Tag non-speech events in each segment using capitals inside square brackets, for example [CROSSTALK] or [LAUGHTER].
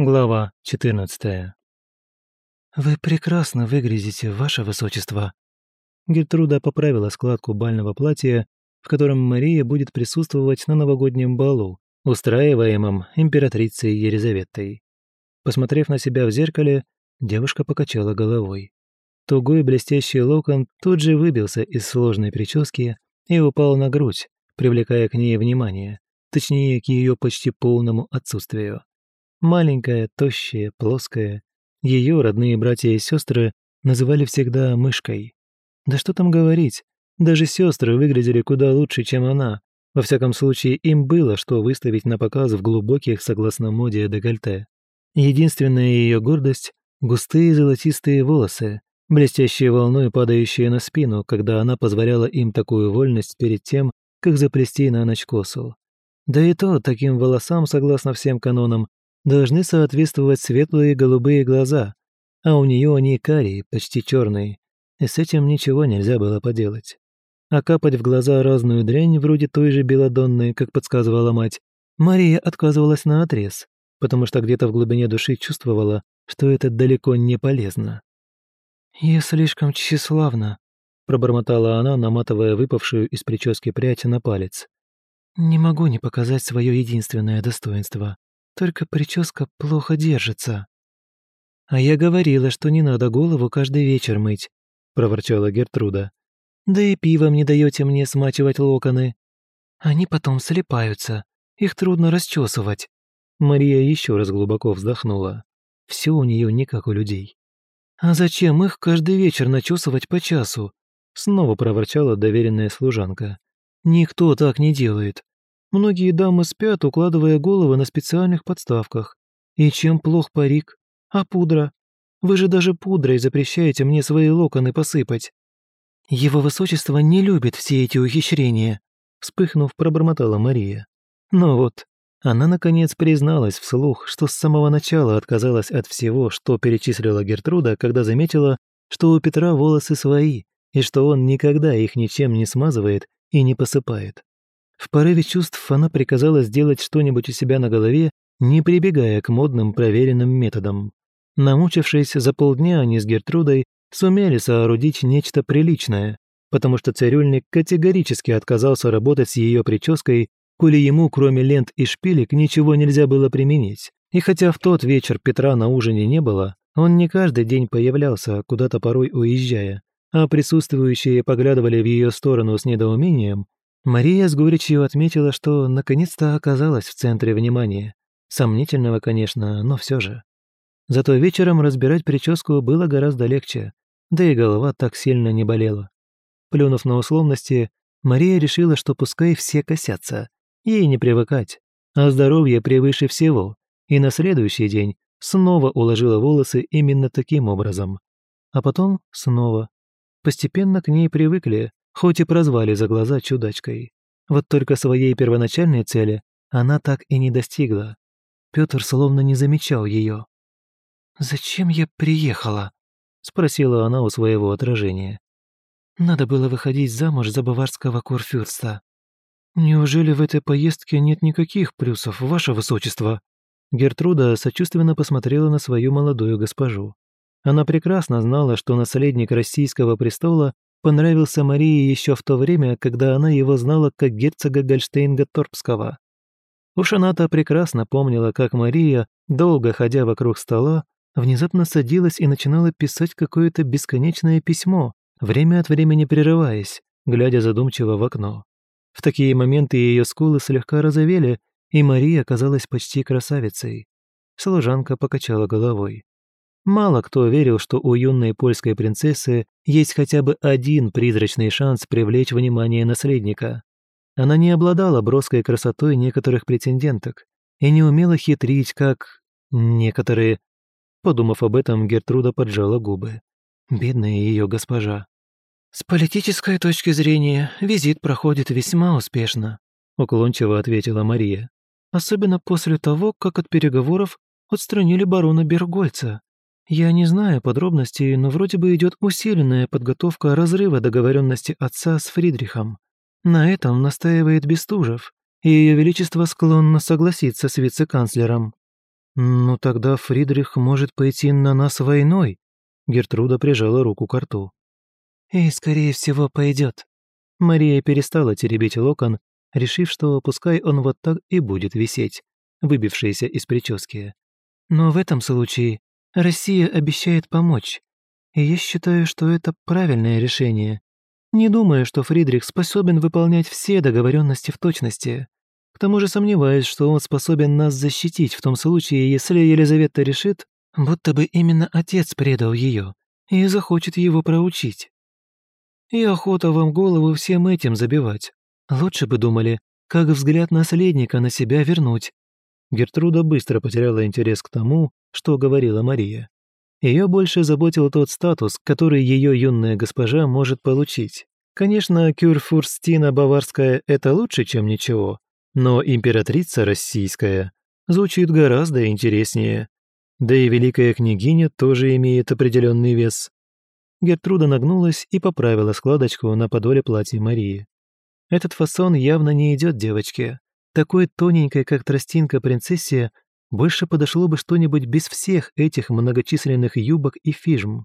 Глава 14. «Вы прекрасно выглядите, ваше высочество». Гертруда поправила складку бального платья, в котором Мария будет присутствовать на новогоднем балу, устраиваемом императрицей Елизаветой. Посмотрев на себя в зеркале, девушка покачала головой. Тугой блестящий локон тут же выбился из сложной прически и упал на грудь, привлекая к ней внимание, точнее, к ее почти полному отсутствию. Маленькая, тощая, плоская. Ее родные братья и сестры называли всегда мышкой. Да что там говорить, даже сестры выглядели куда лучше, чем она. Во всяком случае, им было что выставить на показ в глубоких, согласно моде, декольте. Единственная ее гордость — густые золотистые волосы, блестящие волной падающие на спину, когда она позволяла им такую вольность перед тем, как заплести на ночь косу. Да и то таким волосам, согласно всем канонам, должны соответствовать светлые голубые глаза, а у нее они карие, почти черные, и с этим ничего нельзя было поделать. А капать в глаза разную дрянь, вроде той же белодонной, как подсказывала мать, Мария отказывалась на отрез, потому что где-то в глубине души чувствовала, что это далеко не полезно. «Я слишком тщеславна», — пробормотала она, наматывая выпавшую из прически прядь на палец. «Не могу не показать свое единственное достоинство. Только прическа плохо держится». «А я говорила, что не надо голову каждый вечер мыть», — проворчала Гертруда. «Да и пивом не даете мне смачивать локоны». «Они потом слипаются, их трудно расчесывать». Мария еще раз глубоко вздохнула. Все у нее не как у людей. «А зачем их каждый вечер начесывать по часу?» Снова проворчала доверенная служанка. «Никто так не делает. Многие дамы спят, укладывая головы на специальных подставках. И чем плох парик? А пудра? Вы же даже пудрой запрещаете мне свои локоны посыпать. Его высочество не любит все эти ухищрения, вспыхнув, пробормотала Мария. Но вот, она наконец призналась вслух, что с самого начала отказалась от всего, что перечислила Гертруда, когда заметила, что у Петра волосы свои, и что он никогда их ничем не смазывает и не посыпает. В порыве чувств она приказала сделать что-нибудь у себя на голове, не прибегая к модным проверенным методам. Намучившись за полдня, они с Гертрудой сумели соорудить нечто приличное, потому что цирюльник категорически отказался работать с ее прической, коли ему, кроме лент и шпилек, ничего нельзя было применить. И хотя в тот вечер Петра на ужине не было, он не каждый день появлялся, куда-то порой уезжая, а присутствующие поглядывали в ее сторону с недоумением, Мария с горечью отметила, что наконец-то оказалась в центре внимания. Сомнительного, конечно, но все же. Зато вечером разбирать прическу было гораздо легче, да и голова так сильно не болела. Плюнув на условности, Мария решила, что пускай все косятся, ей не привыкать, а здоровье превыше всего, и на следующий день снова уложила волосы именно таким образом. А потом снова. Постепенно к ней привыкли, хоть и прозвали за глаза чудачкой. Вот только своей первоначальной цели она так и не достигла. Пётр словно не замечал ее. «Зачем я приехала?» — спросила она у своего отражения. «Надо было выходить замуж за баварского курфюрста. Неужели в этой поездке нет никаких плюсов, ваше высочество?» Гертруда сочувственно посмотрела на свою молодую госпожу. Она прекрасно знала, что наследник российского престола понравился Марии еще в то время, когда она его знала как герцога Гольштейнга-Торпского. Уж она-то прекрасно помнила, как Мария, долго ходя вокруг стола, внезапно садилась и начинала писать какое-то бесконечное письмо, время от времени прерываясь, глядя задумчиво в окно. В такие моменты ее скулы слегка розовели, и Мария казалась почти красавицей. Служанка покачала головой. Мало кто верил, что у юной польской принцессы есть хотя бы один призрачный шанс привлечь внимание наследника. Она не обладала броской красотой некоторых претенденток и не умела хитрить, как некоторые. Подумав об этом, Гертруда поджала губы. Бедная ее госпожа. «С политической точки зрения, визит проходит весьма успешно», уклончиво ответила Мария. «Особенно после того, как от переговоров отстранили барона Бергольца. Я не знаю подробностей, но вроде бы идет усиленная подготовка разрыва договоренности отца с Фридрихом. На этом настаивает Бестужев, и Ее Величество склонно согласиться с вице-канцлером. «Ну тогда Фридрих может пойти на нас войной», Гертруда прижала руку к рту. «И, скорее всего, пойдет. Мария перестала теребить локон, решив, что пускай он вот так и будет висеть, выбившийся из прически. Но в этом случае Россия обещает помочь, и я считаю, что это правильное решение. Не думаю, что Фридрих способен выполнять все договоренности в точности. К тому же сомневаюсь, что он способен нас защитить в том случае, если Елизавета решит, будто бы именно отец предал ее и захочет его проучить. И охота вам голову всем этим забивать. Лучше бы думали, как взгляд наследника на себя вернуть. Гертруда быстро потеряла интерес к тому, что говорила Мария. Ее больше заботил тот статус, который ее юная госпожа может получить. Конечно, Кюрфурстина Баварская – это лучше, чем ничего, но императрица российская звучит гораздо интереснее. Да и великая княгиня тоже имеет определенный вес. Гертруда нагнулась и поправила складочку на подоле платья Марии. Этот фасон явно не идет девочке. Такой тоненькой, как тростинка принцессе, больше подошло бы что-нибудь без всех этих многочисленных юбок и фижм.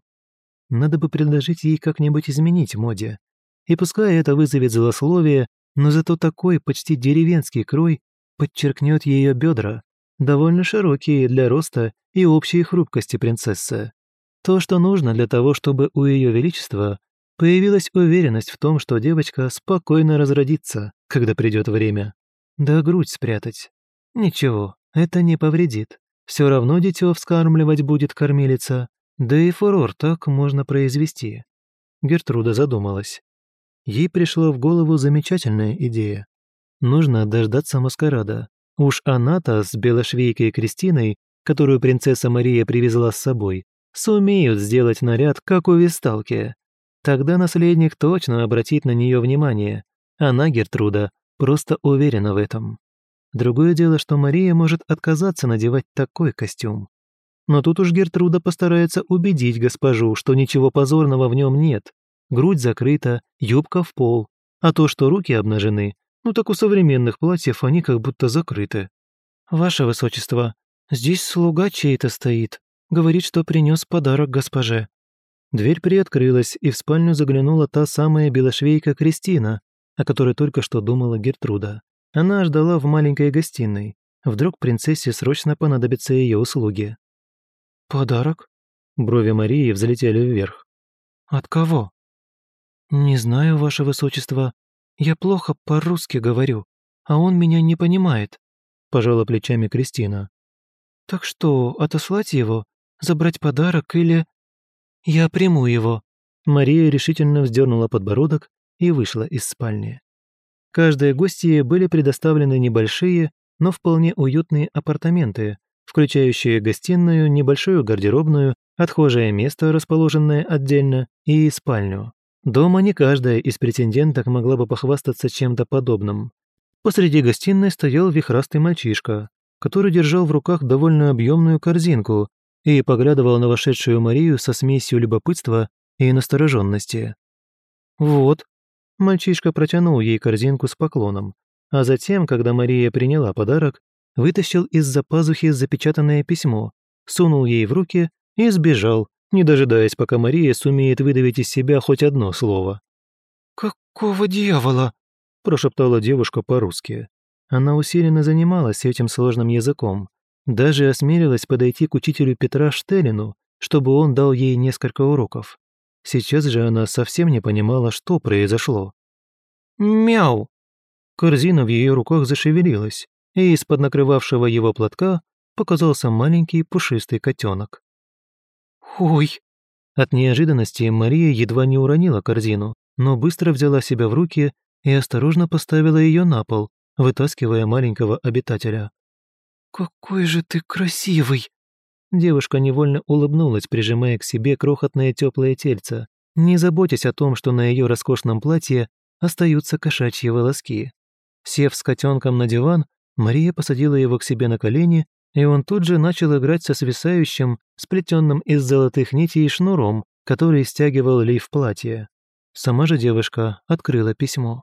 Надо бы предложить ей как-нибудь изменить моде. И пускай это вызовет злословие, но зато такой почти деревенский крой подчеркнет ее бедра, довольно широкие для роста и общей хрупкости принцессы. То, что нужно для того, чтобы у Ее Величества появилась уверенность в том, что девочка спокойно разродится, когда придет время. Да грудь спрятать. Ничего, это не повредит. Все равно дитё вскармливать будет кормилица, да и фурор так можно произвести. Гертруда задумалась. Ей пришла в голову замечательная идея. Нужно дождаться маскарада. Уж она-то с белошвейкой Кристиной, которую принцесса Мария привезла с собой, сумеют сделать наряд, как у Весталки. Тогда наследник точно обратит на нее внимание. Она, Гертруда, просто уверена в этом. Другое дело, что Мария может отказаться надевать такой костюм. Но тут уж Гертруда постарается убедить госпожу, что ничего позорного в нем нет. Грудь закрыта, юбка в пол. А то, что руки обнажены, ну так у современных платьев они как будто закрыты. «Ваше Высочество, здесь слуга чей-то стоит», Говорит, что принес подарок госпоже». Дверь приоткрылась, и в спальню заглянула та самая белошвейка Кристина, о которой только что думала Гертруда. Она ждала в маленькой гостиной. Вдруг принцессе срочно понадобятся ее услуги. «Подарок?» Брови Марии взлетели вверх. «От кого?» «Не знаю, ваше высочество. Я плохо по-русски говорю, а он меня не понимает», пожала плечами Кристина. «Так что, отослать его забрать подарок или... Я приму его». Мария решительно вздернула подбородок и вышла из спальни. Каждой гостье были предоставлены небольшие, но вполне уютные апартаменты, включающие гостиную, небольшую гардеробную, отхожее место, расположенное отдельно, и спальню. Дома не каждая из претенденток могла бы похвастаться чем-то подобным. Посреди гостиной стоял вихрастый мальчишка, который держал в руках довольно объемную корзинку, и поглядывал на вошедшую Марию со смесью любопытства и настороженности. «Вот». Мальчишка протянул ей корзинку с поклоном, а затем, когда Мария приняла подарок, вытащил из-за пазухи запечатанное письмо, сунул ей в руки и сбежал, не дожидаясь, пока Мария сумеет выдавить из себя хоть одно слово. «Какого дьявола?» – прошептала девушка по-русски. Она усиленно занималась этим сложным языком, даже осмелилась подойти к учителю Петра Штелину, чтобы он дал ей несколько уроков. Сейчас же она совсем не понимала, что произошло. «Мяу!» Корзина в ее руках зашевелилась, и из-под накрывавшего его платка показался маленький пушистый котенок. «Ой!» От неожиданности Мария едва не уронила корзину, но быстро взяла себя в руки и осторожно поставила ее на пол, вытаскивая маленького обитателя. «Какой же ты красивый!» Девушка невольно улыбнулась, прижимая к себе крохотное теплое тельце, не заботясь о том, что на ее роскошном платье остаются кошачьи волоски. Сев с котенком на диван, Мария посадила его к себе на колени, и он тут же начал играть со свисающим, сплетенным из золотых нитей шнуром, который стягивал лиф платья. Сама же девушка открыла письмо.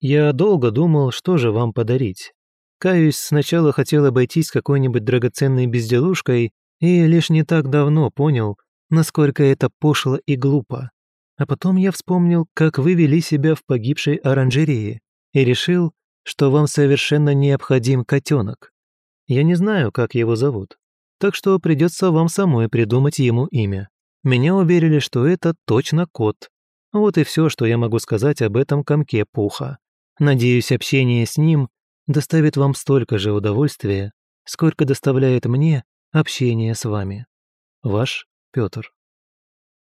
«Я долго думал, что же вам подарить. Каюсь, сначала хотел обойтись какой-нибудь драгоценной безделушкой и лишь не так давно понял, насколько это пошло и глупо. А потом я вспомнил, как вы вели себя в погибшей оранжерее, и решил, что вам совершенно необходим котенок. Я не знаю, как его зовут, так что придется вам самой придумать ему имя. Меня уверили, что это точно кот. Вот и все, что я могу сказать об этом комке пуха. Надеюсь, общение с ним доставит вам столько же удовольствия, сколько доставляет мне общение с вами. Ваш Петр.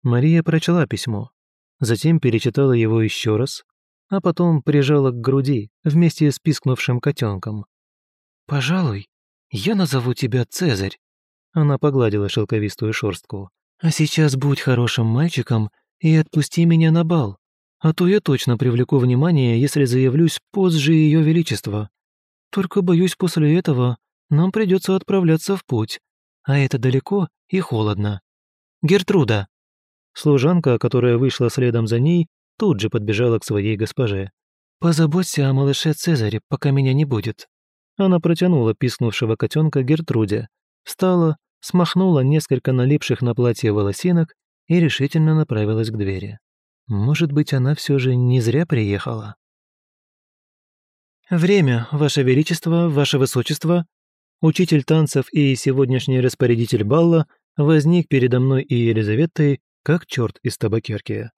Мария прочла письмо, затем перечитала его еще раз, а потом прижала к груди вместе с пискнувшим котенком. «Пожалуй, я назову тебя Цезарь», она погладила шелковистую шорстку. «А сейчас будь хорошим мальчиком и отпусти меня на бал, а то я точно привлеку внимание, если заявлюсь позже Ее Величества. Только, боюсь, после этого нам придется отправляться в путь, а это далеко и холодно. Гертруда!» Служанка, которая вышла следом за ней, тут же подбежала к своей госпоже. «Позаботься о малыше Цезаре, пока меня не будет». Она протянула пискнувшего котенка Гертруде, встала, смахнула несколько налипших на платье волосинок и решительно направилась к двери. Может быть, она все же не зря приехала? «Время, Ваше Величество, Ваше Высочество!» Учитель танцев и сегодняшний распорядитель балла возник передо мной и Елизаветой, как черт из табакерки.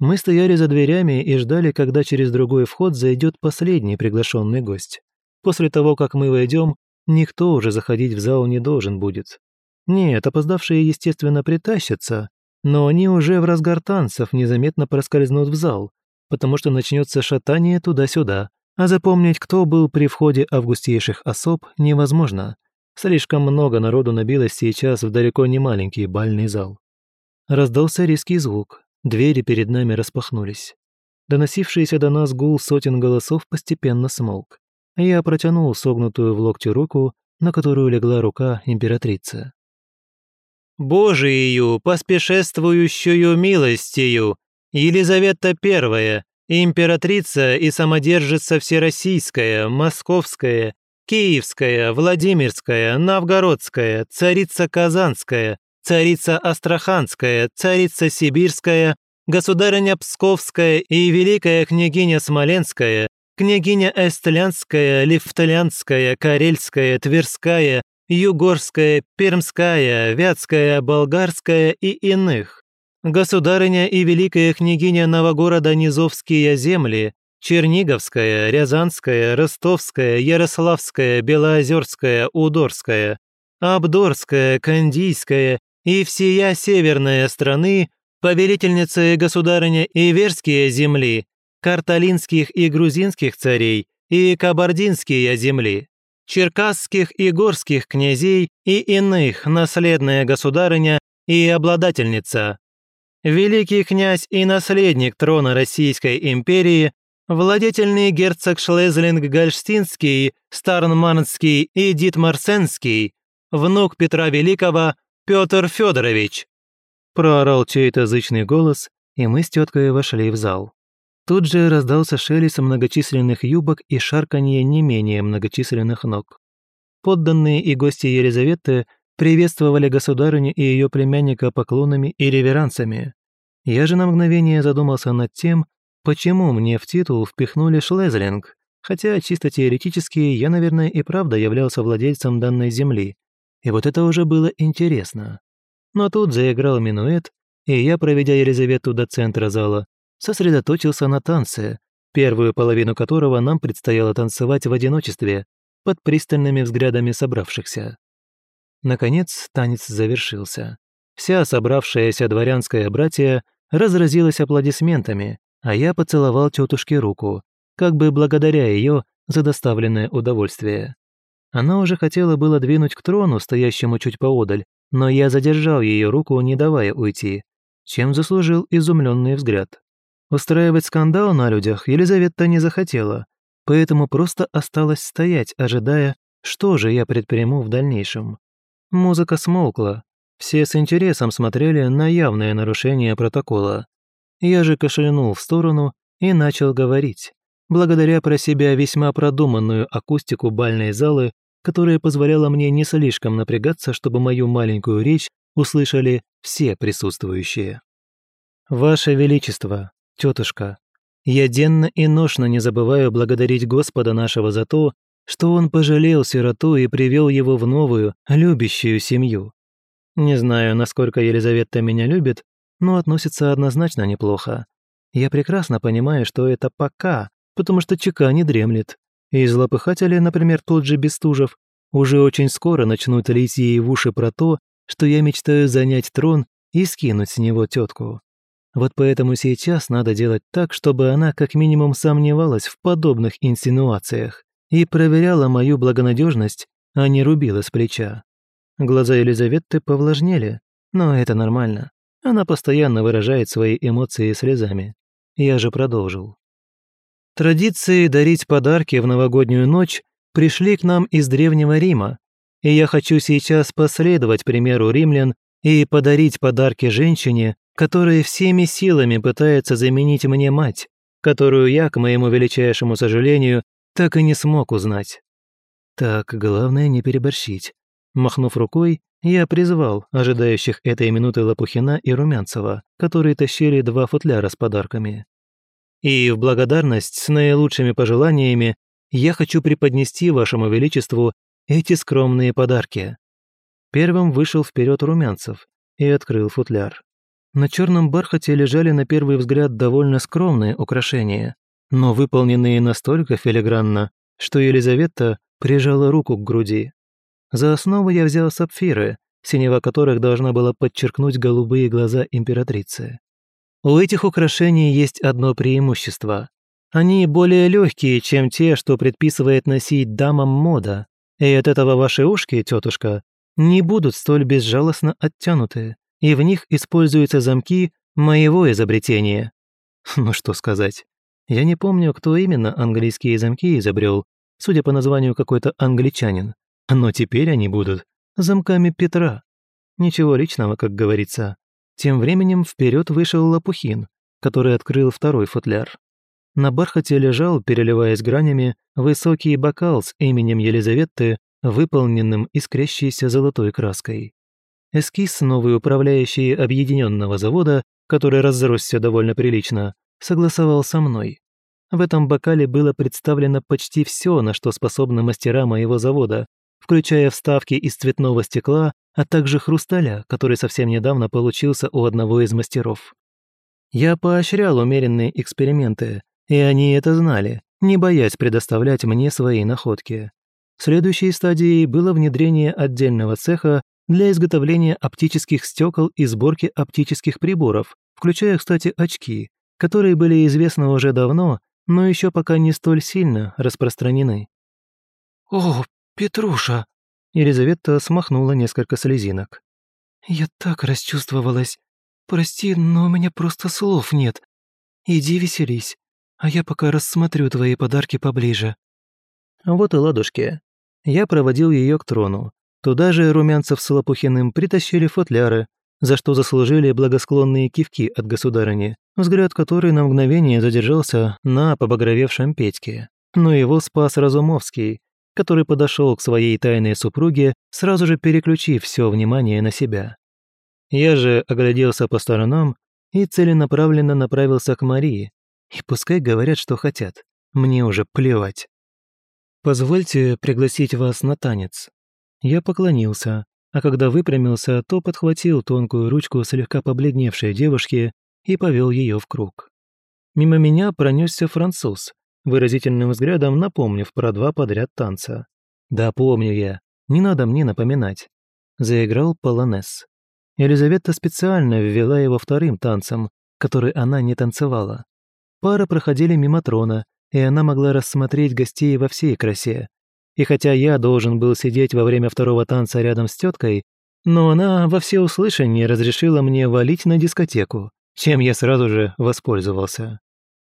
Мы стояли за дверями и ждали, когда через другой вход зайдет последний приглашенный гость. После того, как мы войдем, никто уже заходить в зал не должен будет. Нет, опоздавшие, естественно, притащатся, но они уже в разгар танцев незаметно проскользнут в зал, потому что начнется шатание туда-сюда, а запомнить, кто был при входе августейших особ, невозможно. Слишком много народу набилось сейчас в далеко не маленький бальный зал. Раздался резкий звук, двери перед нами распахнулись. Доносившийся до нас гул сотен голосов постепенно смолк. Я протянул согнутую в локте руку, на которую легла рука императрицы. «Божию, поспешествующую милостью, Елизавета I, императрица и самодержица Всероссийская, Московская, Киевская, Владимирская, Новгородская, царица Казанская, царица Астраханская, царица Сибирская, государыня Псковская и великая княгиня Смоленская, княгиня Эстлянская, Лифтлянская, Карельская, Тверская, Югорская, Пермская, Вятская, Болгарская и иных. Государыня и великая княгиня Новогорода Низовские земли, Черниговская, Рязанская, Ростовская, Ярославская, Белоозерская, Удорская, Абдорская, Кандийская и всея северная страны, повелительница и государыня Иверские земли, карталинских и грузинских царей и кабардинские земли, черкасских и горских князей и иных наследная государыня и обладательница. Великий князь и наследник трона Российской империи, владетельный герцог Шлезлинг-Гольштинский, Старнмарнский и Дитмарсенский, внук Петра Великого Петр Федорович. Проорал чей-то зычный голос, и мы с теткой вошли в зал. Тут же раздался шелест многочисленных юбок и шарканье не менее многочисленных ног. Подданные и гости Елизаветы приветствовали государыню и ее племянника поклонами и реверансами. Я же на мгновение задумался над тем, почему мне в титул впихнули Шлезлинг, хотя чисто теоретически я, наверное, и правда являлся владельцем данной земли. И вот это уже было интересно. Но тут заиграл минуэт, и я, проведя Елизавету до центра зала, сосредоточился на танце, первую половину которого нам предстояло танцевать в одиночестве, под пристальными взглядами собравшихся. Наконец танец завершился. Вся собравшаяся дворянская братья разразилась аплодисментами, а я поцеловал тетушке руку, как бы благодаря ее за доставленное удовольствие. Она уже хотела было двинуть к трону, стоящему чуть поодаль, но я задержал ее руку, не давая уйти, чем заслужил изумленный взгляд. Устраивать скандал на людях Елизавета не захотела, поэтому просто осталась стоять, ожидая, что же я предприму в дальнейшем. Музыка смолкла, все с интересом смотрели на явное нарушение протокола. Я же кашлянул в сторону и начал говорить, благодаря про себя весьма продуманную акустику бальной залы, которая позволяла мне не слишком напрягаться, чтобы мою маленькую речь услышали все присутствующие. «Ваше Величество, тетушка, я денно и ношно не забываю благодарить Господа нашего за то, что он пожалел сироту и привел его в новую, любящую семью. Не знаю, насколько Елизавета меня любит, но относится однозначно неплохо. Я прекрасно понимаю, что это пока, потому что ЧК не дремлет. И злопыхатели, например, тот же Бестужев, уже очень скоро начнут лить ей в уши про то, что я мечтаю занять трон и скинуть с него тетку. Вот поэтому сейчас надо делать так, чтобы она как минимум сомневалась в подобных инсинуациях и проверяла мою благонадежность, а не рубила с плеча. Глаза Елизаветы повлажнели, но это нормально. Она постоянно выражает свои эмоции слезами. Я же продолжил. Традиции дарить подарки в новогоднюю ночь пришли к нам из Древнего Рима, и я хочу сейчас последовать примеру римлян и подарить подарки женщине, которая всеми силами пытается заменить мне мать, которую я, к моему величайшему сожалению, так и не смог узнать. Так, главное не переборщить. Махнув рукой, я призвал ожидающих этой минуты Лопухина и Румянцева, которые тащили два футляра с подарками. И в благодарность с наилучшими пожеланиями я хочу преподнести вашему величеству эти скромные подарки. Первым вышел вперед Румянцев и открыл футляр. На черном бархате лежали на первый взгляд довольно скромные украшения, но выполненные настолько филигранно, что Елизавета прижала руку к груди. За основу я взял сапфиры, синева которых должна была подчеркнуть голубые глаза императрицы. У этих украшений есть одно преимущество. Они более легкие, чем те, что предписывает носить дамам мода, и от этого ваши ушки, тетушка, не будут столь безжалостно оттянуты, и в них используются замки моего изобретения. [LAUGHS] Ну что сказать. Я не помню, кто именно английские замки изобрел, судя по названию какой-то англичанин. Но теперь они будут замками Петра. Ничего личного, как говорится. Тем временем вперед вышел Лопухин, который открыл второй футляр. На бархате лежал, переливаясь гранями, высокий бокал с именем Елизаветы, выполненным искрящейся золотой краской. Эскиз новый управляющий объединенного завода, который разросся довольно прилично, согласовал со мной. В этом бокале было представлено почти все, на что способны мастера моего завода, включая вставки из цветного стекла, а также хрусталя, который совсем недавно получился у одного из мастеров. Я поощрял умеренные эксперименты, и они это знали, не боясь предоставлять мне свои находки. Следующей стадией было внедрение отдельного цеха для изготовления оптических стекол и сборки оптических приборов, включая, кстати, очки, которые были известны уже давно, но еще пока не столь сильно распространены. «О, Петруша!» Елизавета смахнула несколько слезинок. «Я так расчувствовалась. Прости, но у меня просто слов нет. Иди веселись а я пока рассмотрю твои подарки поближе». Вот и ладушки. Я проводил ее к трону. Туда же Румянцев с Лопухиным притащили футляры, за что заслужили благосклонные кивки от государыни, взгляд которой на мгновение задержался на побагровевшем Петьке. Но его спас Разумовский, который подошел к своей тайной супруге, сразу же переключив все внимание на себя. Я же огляделся по сторонам и целенаправленно направился к Марии, и пускай говорят, что хотят. Мне уже плевать. Позвольте пригласить вас на танец. Я поклонился, а когда выпрямился, то подхватил тонкую ручку слегка побледневшей девушки и повел ее в круг. Мимо меня пронесся француз, выразительным взглядом напомнив про два подряд танца. Да, помню я, не надо мне напоминать. Заиграл полонез. Елизавета специально ввела его вторым танцем, который она не танцевала. Пары проходили мимо трона, и она могла рассмотреть гостей во всей красе. И хотя я должен был сидеть во время второго танца рядом с теткой, но она во всеуслышание разрешила мне валить на дискотеку, чем я сразу же воспользовался.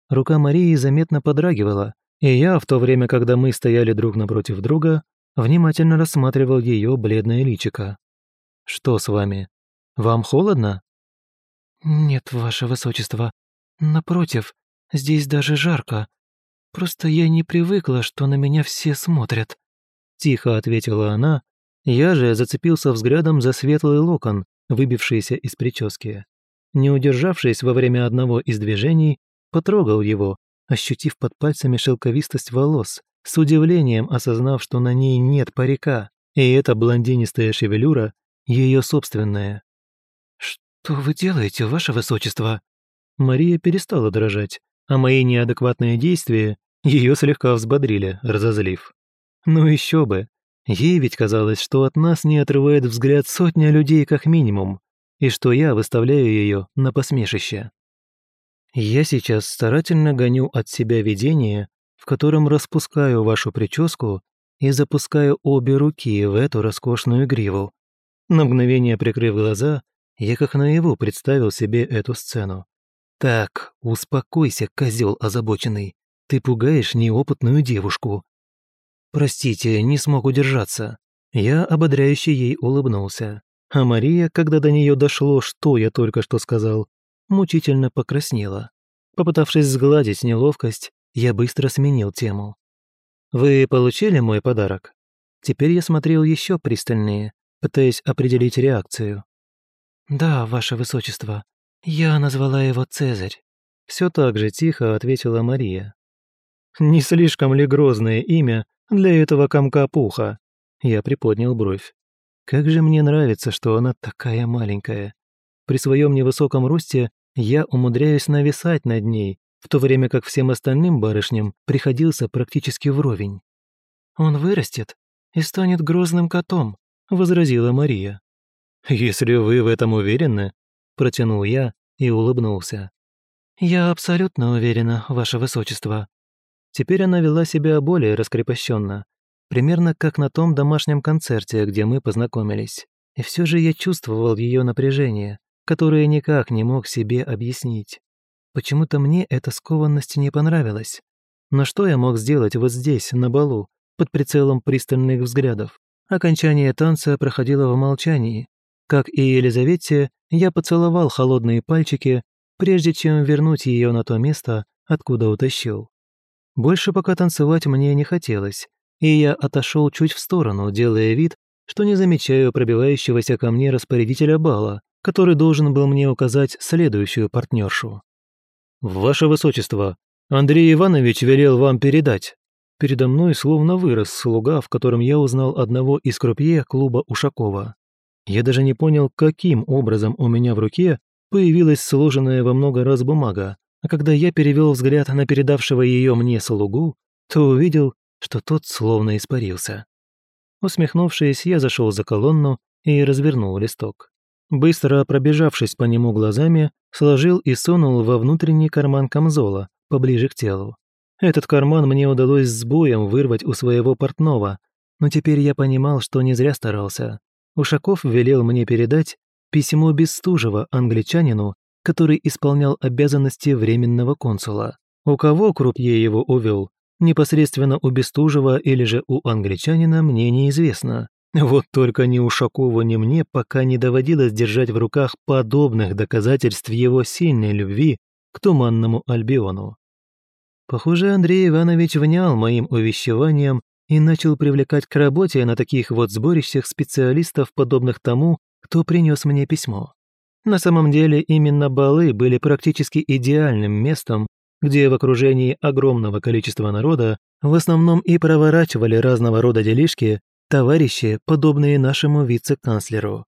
Рука Марии заметно подрагивала, и я, в то время, когда мы стояли друг напротив друга, внимательно рассматривал ее бледное личико. «Что с вами? Вам холодно?» «Нет, ваше высочество. Напротив, Здесь даже жарко. Просто я не привыкла, что на меня все смотрят», — тихо ответила она. Я же зацепился взглядом за светлый локон, выбившийся из прически. Не удержавшись во время одного из движений, потрогал его, ощутив под пальцами шелковистость волос, с удивлением осознав, что на ней нет парика, и эта блондинистая шевелюра — ее собственная. «Что вы делаете, ваше высочество?» Мария перестала дрожать, а мои неадекватные действия ее слегка взбодрили, разозлив. Ну еще бы. Ей ведь казалось, что от нас не отрывает взгляд сотня людей как минимум, и что я выставляю ее на посмешище. Я сейчас старательно гоню от себя видение, в котором распускаю вашу прическу и запускаю обе руки в эту роскошную гриву. На мгновение прикрыв глаза, я как наяву представил себе эту сцену. «Так, успокойся, козел озабоченный. Ты пугаешь неопытную девушку». «Простите, не смог удержаться». Я ободряюще ей улыбнулся. А Мария, когда до нее дошло, что я только что сказал, мучительно покраснела. Попытавшись сгладить неловкость, я быстро сменил тему. «Вы получили мой подарок?» Теперь я смотрел еще пристальнее, пытаясь определить реакцию. «Да, ваше высочество. Я назвала его Цезарь». Все так же тихо ответила Мария. «Не слишком ли грозное имя для этого комка пуха?» Я приподнял бровь. «Как же мне нравится, что она такая маленькая. При своем невысоком росте я умудряюсь нависать над ней, в то время как всем остальным барышням приходился практически вровень. «Он вырастет и станет грозным котом», — возразила Мария. «Если вы в этом уверены», — протянул я и улыбнулся. «Я абсолютно уверена, ваше высочество». Теперь она вела себя более раскрепощенно, примерно как на том домашнем концерте, где мы познакомились. И все же я чувствовал ее напряжение, которое никак не мог себе объяснить. Почему-то мне эта скованность не понравилась. Но что я мог сделать вот здесь, на балу, под прицелом пристальных взглядов? Окончание танца проходило в молчании, как и Елизавете, я поцеловал холодные пальчики, прежде чем вернуть ее на то место, откуда утащил. Больше пока танцевать мне не хотелось, и я отошел чуть в сторону, делая вид, что не замечаю пробивающегося ко мне распорядителя бала, который должен был мне указать следующую партнершу. «Ваше Высочество, Андрей Иванович велел вам передать». Передо мной словно вырос слуга, в котором я узнал одного из крупье клуба Ушакова. Я даже не понял, каким образом у меня в руке появилась сложенная во много раз бумага, а когда я перевел взгляд на передавшего ее мне слугу, то увидел, что тот словно испарился. Усмехнувшись, я зашел за колонну и развернул листок. Быстро пробежавшись по нему глазами, сложил и сунул во внутренний карман камзола, поближе к телу. Этот карман мне удалось с боем вырвать у своего портного, но теперь я понимал, что не зря старался. Ушаков велел мне передать письмо Бестужева англичанину, который исполнял обязанности временного консула. У кого крупье его увел, непосредственно у Бестужева или же у англичанина, мне неизвестно. Вот только ни Ушакову, ни мне пока не доводилось держать в руках подобных доказательств его сильной любви к Туманному Альбиону. Похоже, Андрей Иванович внял моим увещеваниям и начал привлекать к работе на таких вот сборищах специалистов, подобных тому, кто принес мне письмо. На самом деле именно балы были практически идеальным местом, где в окружении огромного количества народа в основном и проворачивали разного рода делишки товарищи, подобные нашему вице-канцлеру.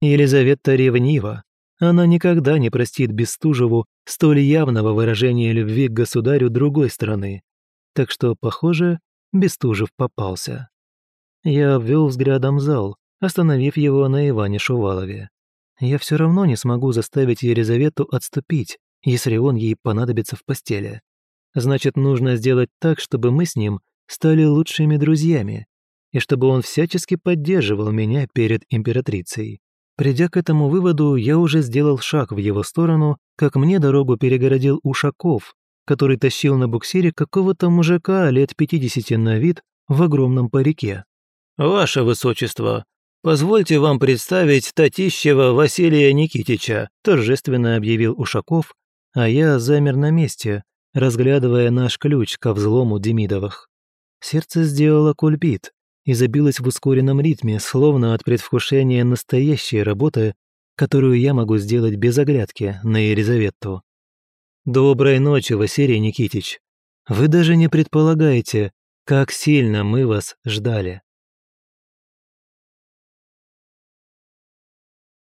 Елизавета ревнива. Она никогда не простит Бестужеву столь явного выражения любви к государю другой страны. Так что, похоже, Бестужев попался. Я обвел взглядом зал, остановив его на Иване Шувалове. Я все равно не смогу заставить Елизавету отступить, если он ей понадобится в постели. Значит, нужно сделать так, чтобы мы с ним стали лучшими друзьями, и чтобы он всячески поддерживал меня перед императрицей. Придя к этому выводу, я уже сделал шаг в его сторону, как мне дорогу перегородил Ушаков, который тащил на буксире какого-то мужика лет 50 на вид в огромном парике. «Ваше Высочество, позвольте вам представить Татищева Василия Никитича», торжественно объявил Ушаков, а я замер на месте, разглядывая наш ключ ко взлому Демидовых. Сердце сделало кульбит и забилось в ускоренном ритме, словно от предвкушения настоящей работы, которую я могу сделать без оглядки на Елизавету. Доброй ночи, Василий Никитич. Вы даже не предполагаете, как сильно мы вас ждали.